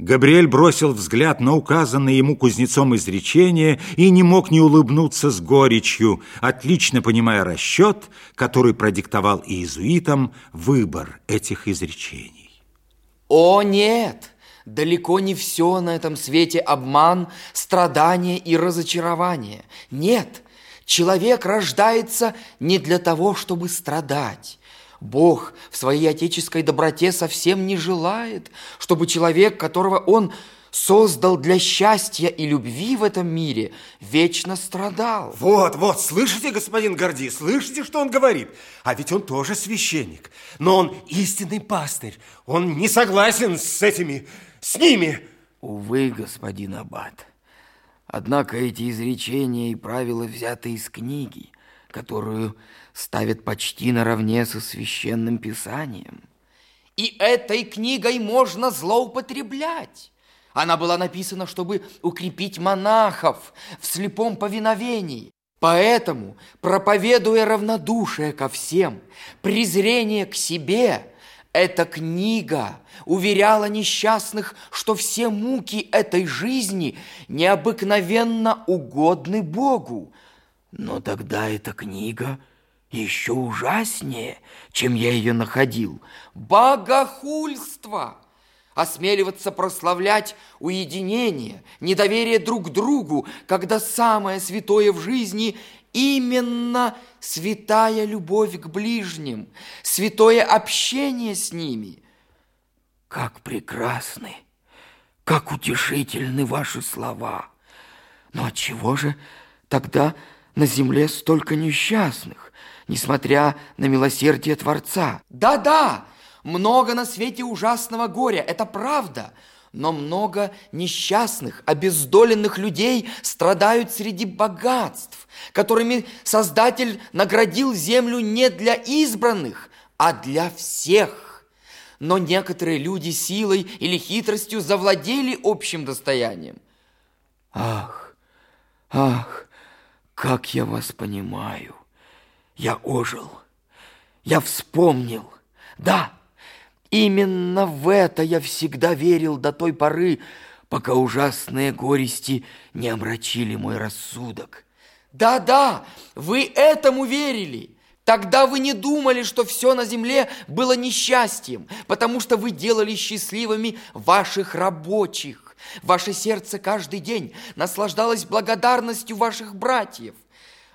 Габриэль бросил взгляд на указанное ему кузнецом изречение и не мог не улыбнуться с горечью, отлично понимая расчет, который продиктовал иезуитам выбор этих изречений. О, нет! Далеко не все на этом свете обман, страдание и разочарование. Нет, человек рождается не для того, чтобы страдать. Бог в своей отеческой доброте совсем не желает, чтобы человек, которого Он создал для счастья и любви в этом мире, вечно страдал. Вот, вот, слышите, господин Горди, слышите, что он говорит? А ведь он тоже священник, но он истинный пастырь. Он не согласен с этими, с ними. Увы, господин Аббат. Однако эти изречения и правила взяты из книги, которую ставят почти наравне со священным писанием. И этой книгой можно злоупотреблять. Она была написана, чтобы укрепить монахов в слепом повиновении. Поэтому, проповедуя равнодушие ко всем, презрение к себе, эта книга уверяла несчастных, что все муки этой жизни необыкновенно угодны Богу. Но тогда эта книга еще ужаснее, чем я ее находил. Богохульство! осмеливаться прославлять уединение, недоверие друг другу, когда самое святое в жизни именно святая любовь к ближним, святое общение с ними. Как прекрасны, как утешительны ваши слова. Но отчего же тогда на земле столько несчастных, несмотря на милосердие Творца? Да-да, много на свете ужасного горя, это правда. Но много несчастных, обездоленных людей страдают среди богатств, которыми Создатель наградил землю не для избранных, а для всех. Но некоторые люди силой или хитростью завладели общим достоянием. Ах, ах, как я вас понимаю. Я ожил, я вспомнил. Да, Именно в это я всегда верил до той поры, пока ужасные горести не омрачили мой рассудок. Да-да, вы этому верили. Тогда вы не думали, что все на земле было несчастьем, потому что вы делали счастливыми ваших рабочих. Ваше сердце каждый день наслаждалось благодарностью ваших братьев.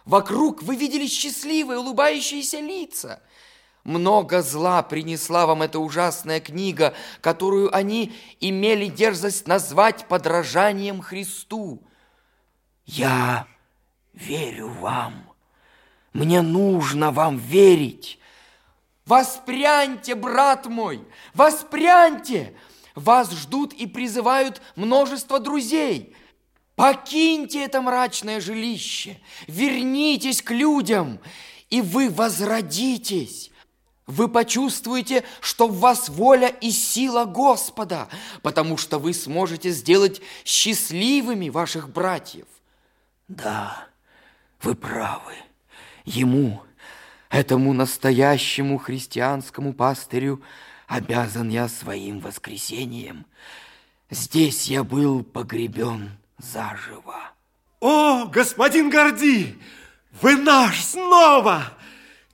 Вокруг вы видели счастливые, улыбающиеся лица – много зла принесла вам эта ужасная книга, которую они имели дерзость назвать подражанием Христу. Я верю вам. Мне нужно вам верить. Воспряньте, брат мой, воспряньте! Вас ждут и призывают множество друзей. Покиньте это мрачное жилище, вернитесь к людям, и вы возродитесь. Вы почувствуете, что в вас воля и сила Господа, потому что вы сможете сделать счастливыми ваших братьев. Да, вы правы. Ему, этому настоящему христианскому пастырю, обязан я своим воскресением. Здесь я был погребен заживо. О, господин Горди, вы наш снова!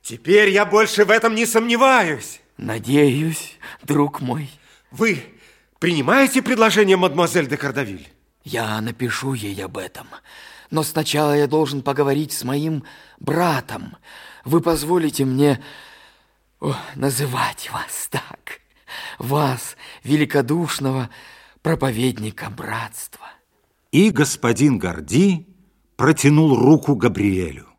Теперь я больше в этом не сомневаюсь. Надеюсь, друг мой. Вы принимаете предложение мадемуазель де Кардавиль? Я напишу ей об этом. Но сначала я должен поговорить с моим братом. Вы позволите мне о, называть вас так. Вас, великодушного проповедника братства. И господин Горди протянул руку Габриэлю.